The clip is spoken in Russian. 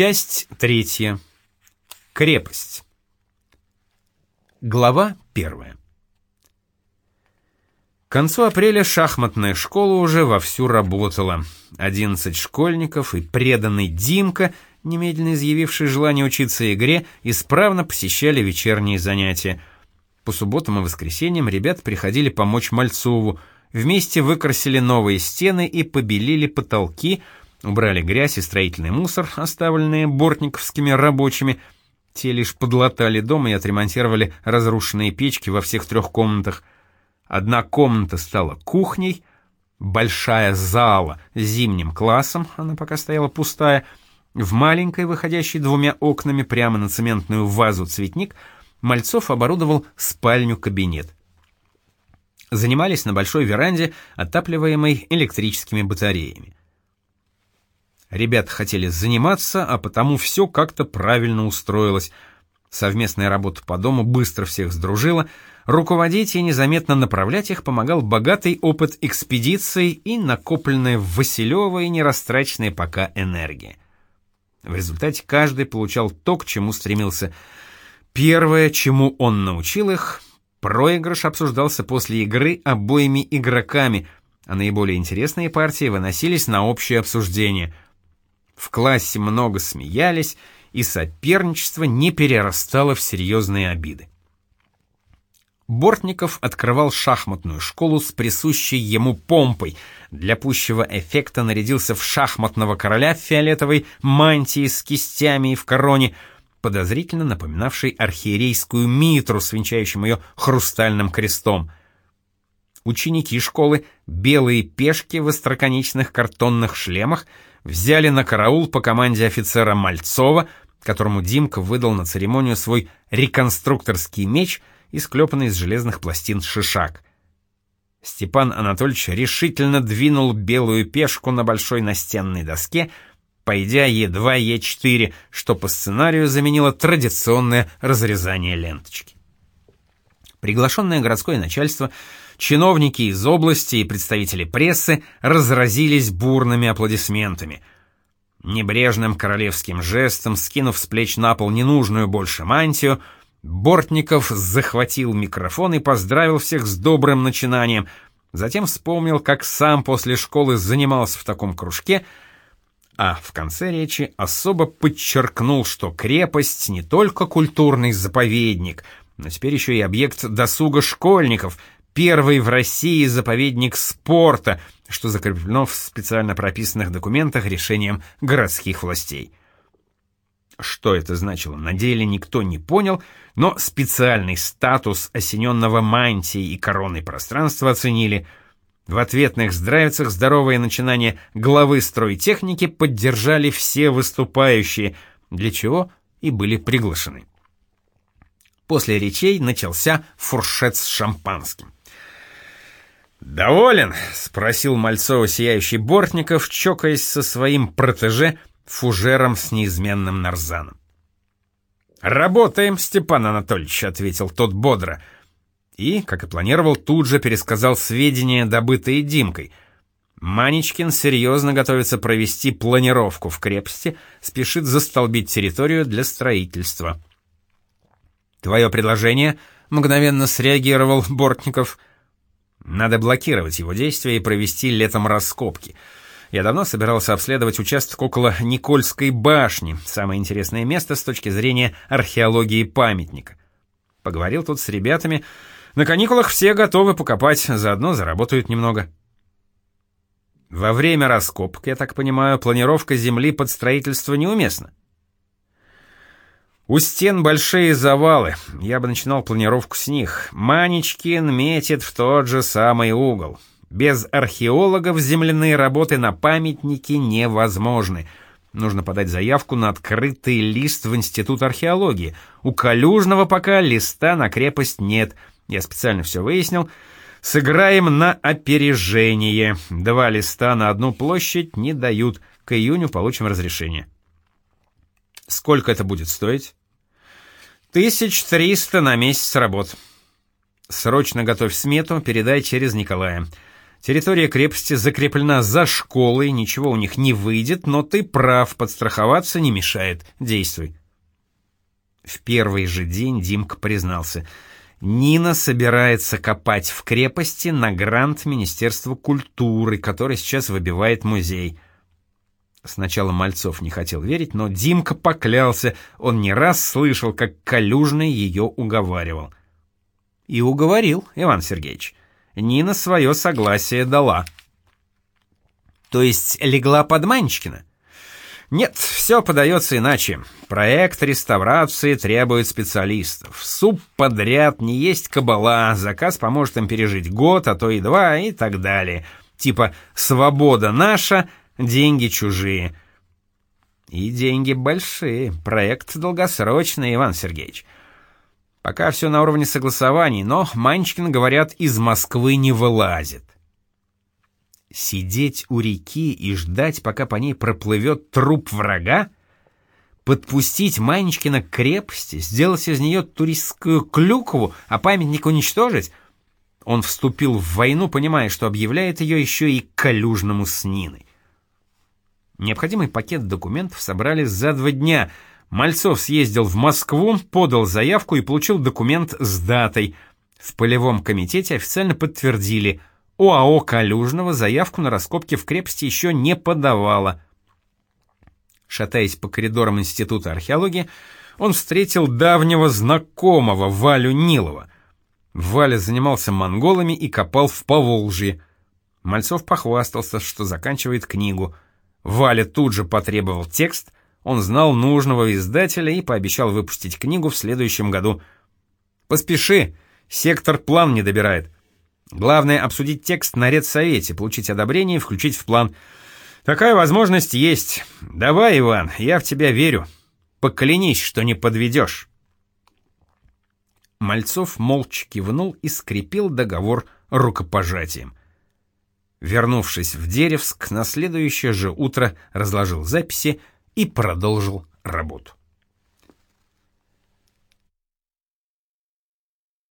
Часть третья. Крепость. Глава первая. К концу апреля шахматная школа уже вовсю работала. Одиннадцать школьников и преданный Димка, немедленно изъявивший желание учиться игре, исправно посещали вечерние занятия. По субботам и воскресеньям ребят приходили помочь Мальцову, вместе выкрасили новые стены и побелили потолки – Убрали грязь и строительный мусор, оставленные бортниковскими рабочими. Те лишь подлатали дом и отремонтировали разрушенные печки во всех трех комнатах. Одна комната стала кухней, большая зала зимним классом, она пока стояла пустая, в маленькой, выходящей двумя окнами прямо на цементную вазу цветник, Мальцов оборудовал спальню-кабинет. Занимались на большой веранде, отапливаемой электрическими батареями. Ребята хотели заниматься, а потому все как-то правильно устроилось. Совместная работа по дому быстро всех сдружила. Руководить и незаметно направлять их помогал богатый опыт экспедиций и накопленная в Василева и нерастраченная пока энергия. В результате каждый получал то, к чему стремился. Первое, чему он научил их, проигрыш обсуждался после игры обоими игроками, а наиболее интересные партии выносились на общее обсуждение — в классе много смеялись, и соперничество не перерастало в серьезные обиды. Бортников открывал шахматную школу с присущей ему помпой. Для пущего эффекта нарядился в шахматного короля в фиолетовой мантии с кистями и в короне, подозрительно напоминавшей архиерейскую митру с ее хрустальным крестом. Ученики школы, белые пешки в остроконечных картонных шлемах — взяли на караул по команде офицера Мальцова, которому Димка выдал на церемонию свой реконструкторский меч, исклепанный из железных пластин шишак. Степан Анатольевич решительно двинул белую пешку на большой настенной доске, пойдя Е2, Е4, что по сценарию заменило традиционное разрезание ленточки. Приглашенное городское начальство Чиновники из области и представители прессы разразились бурными аплодисментами. Небрежным королевским жестом, скинув с плеч на пол ненужную больше мантию, Бортников захватил микрофон и поздравил всех с добрым начинанием, затем вспомнил, как сам после школы занимался в таком кружке, а в конце речи особо подчеркнул, что крепость не только культурный заповедник, но теперь еще и объект досуга школьников — первый в России заповедник спорта, что закреплено в специально прописанных документах решением городских властей. Что это значило на деле, никто не понял, но специальный статус осененного мантией и короной пространства оценили. В ответных здравицах здоровые начинания главы стройтехники поддержали все выступающие, для чего и были приглашены. После речей начался фуршет с шампанским. «Доволен?» — спросил Мальцова сияющий Бортников, чокаясь со своим протеже фужером с неизменным нарзаном. «Работаем, Степан Анатольевич», — ответил тот бодро. И, как и планировал, тут же пересказал сведения, добытые Димкой. Манечкин серьезно готовится провести планировку в крепости, спешит застолбить территорию для строительства. «Твое предложение?» — мгновенно среагировал Бортников — надо блокировать его действия и провести летом раскопки. Я давно собирался обследовать участок около Никольской башни, самое интересное место с точки зрения археологии памятника. Поговорил тут с ребятами. На каникулах все готовы покопать, заодно заработают немного. Во время раскопок, я так понимаю, планировка земли под строительство неуместна. У стен большие завалы, я бы начинал планировку с них. Манечкин метит в тот же самый угол. Без археологов земляные работы на памятнике невозможны. Нужно подать заявку на открытый лист в Институт археологии. У Калюжного пока листа на крепость нет. Я специально все выяснил. Сыграем на опережение. Два листа на одну площадь не дают. К июню получим разрешение. Сколько это будет стоить? Тысяч триста на месяц работ. Срочно готовь смету, передай через Николая. Территория крепости закреплена за школой, ничего у них не выйдет, но ты прав, подстраховаться не мешает. Действуй. В первый же день Димка признался. Нина собирается копать в крепости на грант Министерства культуры, который сейчас выбивает музей. Сначала Мальцов не хотел верить, но Димка поклялся, он не раз слышал, как Калюжный ее уговаривал. И уговорил, Иван Сергеевич. Нина свое согласие дала. То есть легла под Манчкина? Нет, все подается иначе. Проект реставрации требует специалистов. Субподряд не есть кабала, заказ поможет им пережить год, а то и два, и так далее. Типа «свобода наша», деньги чужие. И деньги большие, проект долгосрочный, Иван Сергеевич. Пока все на уровне согласований, но Манчкин, говорят, из Москвы не вылазит. Сидеть у реки и ждать, пока по ней проплывет труп врага? Подпустить Манечкина к крепости, сделать из нее туристскую клюкву, а памятник уничтожить? Он вступил в войну, понимая, что объявляет ее еще и калюжному с Ниной. Необходимый пакет документов собрали за два дня. Мальцов съездил в Москву, подал заявку и получил документ с датой. В полевом комитете официально подтвердили, ОАО «Калюжного» заявку на раскопки в крепости еще не подавала. Шатаясь по коридорам Института археологии, он встретил давнего знакомого Валю Нилова. Валя занимался монголами и копал в Поволжье. Мальцов похвастался, что заканчивает книгу — Валя тут же потребовал текст, он знал нужного издателя и пообещал выпустить книгу в следующем году. «Поспеши, сектор план не добирает. Главное — обсудить текст на редсовете, получить одобрение и включить в план. Такая возможность есть. Давай, Иван, я в тебя верю. Поклянись, что не подведешь». Мальцов молча кивнул и скрепил договор рукопожатием. Вернувшись в Деревск, на следующее же утро разложил записи и продолжил работу.